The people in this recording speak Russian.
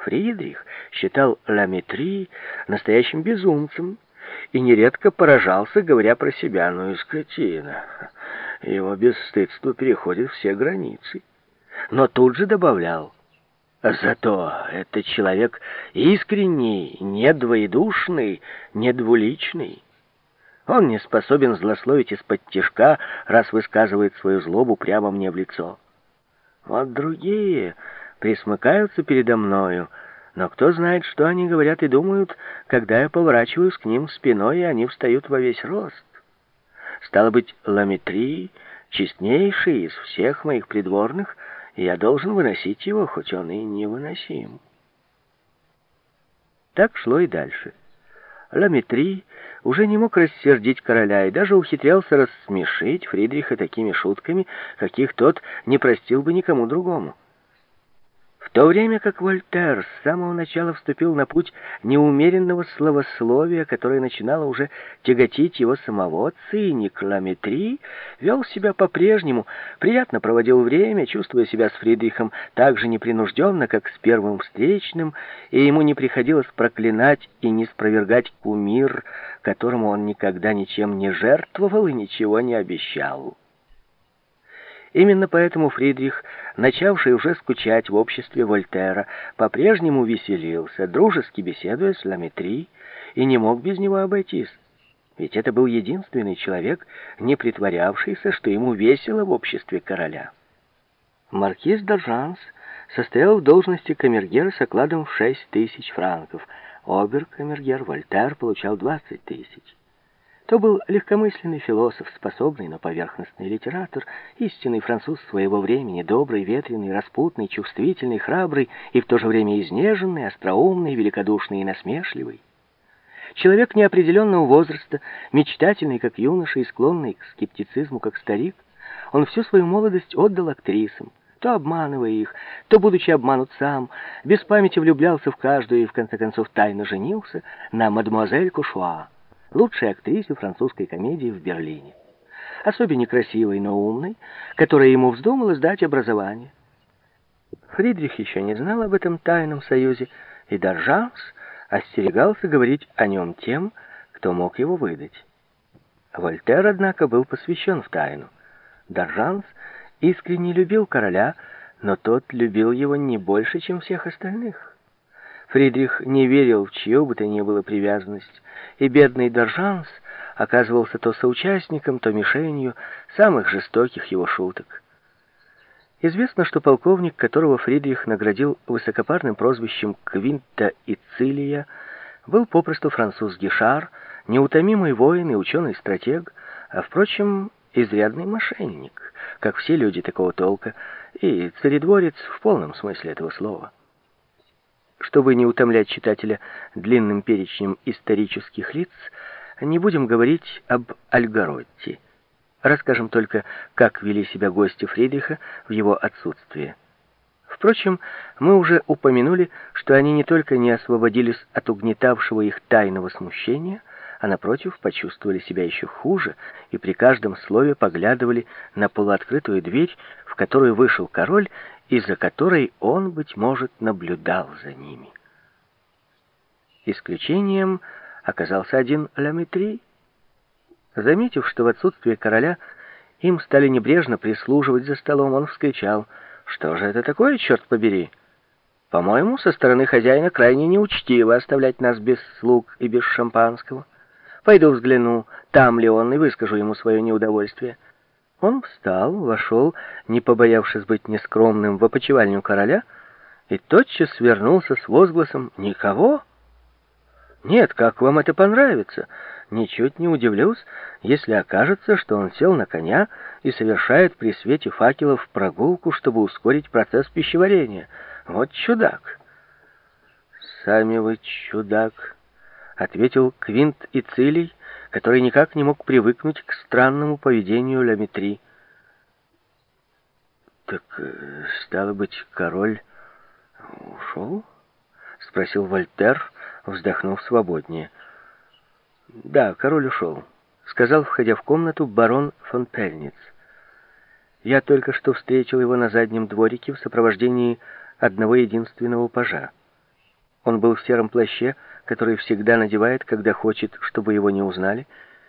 Фридрих считал Ламетри настоящим безумцем и нередко поражался, говоря про себя, ну и скотина. Его бесстыдство переходит все границы. Но тут же добавлял, зато этот человек искренний, не двоедушный, не двуличный. Он не способен злословить из-под тишка, раз высказывает свою злобу прямо мне в лицо. Вот другие присмыкаются передо мною, но кто знает, что они говорят и думают, когда я поворачиваюсь к ним спиной, и они встают во весь рост. Стало быть, ламетри, честнейший из всех моих придворных, и я должен выносить его, хоть он и невыносим. Так шло и дальше. Ламетри уже не мог рассердить короля и даже ухитрялся рассмешить Фридриха такими шутками, каких тот не простил бы никому другому. То время как Вольтер с самого начала вступил на путь неумеренного словословия, которое начинало уже тяготить его самого, циник Ламетри вел себя по-прежнему, приятно проводил время, чувствуя себя с Фридрихом так же непринужденно, как с первым встречным, и ему не приходилось проклинать и не спровергать кумир, которому он никогда ничем не жертвовал и ничего не обещал. Именно поэтому Фридрих, начавший уже скучать в обществе Вольтера, по-прежнему веселился, дружески беседуя с Ламетри, и не мог без него обойтись. Ведь это был единственный человек, не притворявшийся, что ему весело в обществе короля. Маркиз Д'Аржанс состоял в должности камергера с окладом в 6 тысяч франков. Обер-камергер Вольтер получал 20 тысяч. То был легкомысленный философ, способный, но поверхностный литератор, истинный француз своего времени, добрый, ветреный, распутный, чувствительный, храбрый и в то же время изнеженный, остроумный, великодушный и насмешливый. Человек неопределенного возраста, мечтательный, как юноша, и склонный к скептицизму, как старик, он всю свою молодость отдал актрисам, то обманывая их, то, будучи обманут сам, без памяти влюблялся в каждую и, в конце концов, тайно женился на мадемуазель Кушуа лучшей актрисе французской комедии в Берлине. Особенно красивой, но умной, которая ему вздумала сдать образование. Фридрих еще не знал об этом тайном союзе, и Доржанс остерегался говорить о нем тем, кто мог его выдать. Вольтер, однако, был посвящен в тайну. Доржанс искренне любил короля, но тот любил его не больше, чем всех остальных. Фридрих не верил в чью бы то ни было привязанность, и бедный Доржанс оказывался то соучастником, то мишенью самых жестоких его шуток. Известно, что полковник, которого Фридрих наградил высокопарным прозвищем Квинта и Цилия, был попросту француз Гишар, неутомимый воин и ученый-стратег, а, впрочем, изрядный мошенник, как все люди такого толка, и царедворец в полном смысле этого слова. Чтобы не утомлять читателя длинным перечнем исторических лиц, не будем говорить об Альгаротти. Расскажем только, как вели себя гости Фридриха в его отсутствие. Впрочем, мы уже упомянули, что они не только не освободились от угнетавшего их тайного смущения, а напротив почувствовали себя еще хуже и при каждом слове поглядывали на полуоткрытую дверь, в которую вышел король и за которой он, быть может, наблюдал за ними. Исключением оказался один Ламетри. Заметив, что в отсутствие короля им стали небрежно прислуживать за столом, он вскричал, «Что же это такое, черт побери? По-моему, со стороны хозяина крайне неучтиво оставлять нас без слуг и без шампанского. Пойду взгляну, там ли он, и выскажу ему свое неудовольствие». Он встал, вошел, не побоявшись быть нескромным, в опочивальню короля, и тотчас вернулся с возгласом «Никого?» «Нет, как вам это понравится?» Ничуть не удивлюсь, если окажется, что он сел на коня и совершает при свете факелов прогулку, чтобы ускорить процесс пищеварения. Вот чудак. «Сами вы чудак», — ответил Квинт и Цилий, который никак не мог привыкнуть к странному поведению Ламетри. «Так, э, стало быть, король ушел?» — спросил Вольтер, вздохнув свободнее. «Да, король ушел», — сказал, входя в комнату, барон фон Пельниц. «Я только что встретил его на заднем дворике в сопровождении одного единственного пажа. Он был в сером плаще, который всегда надевает, когда хочет, чтобы его не узнали,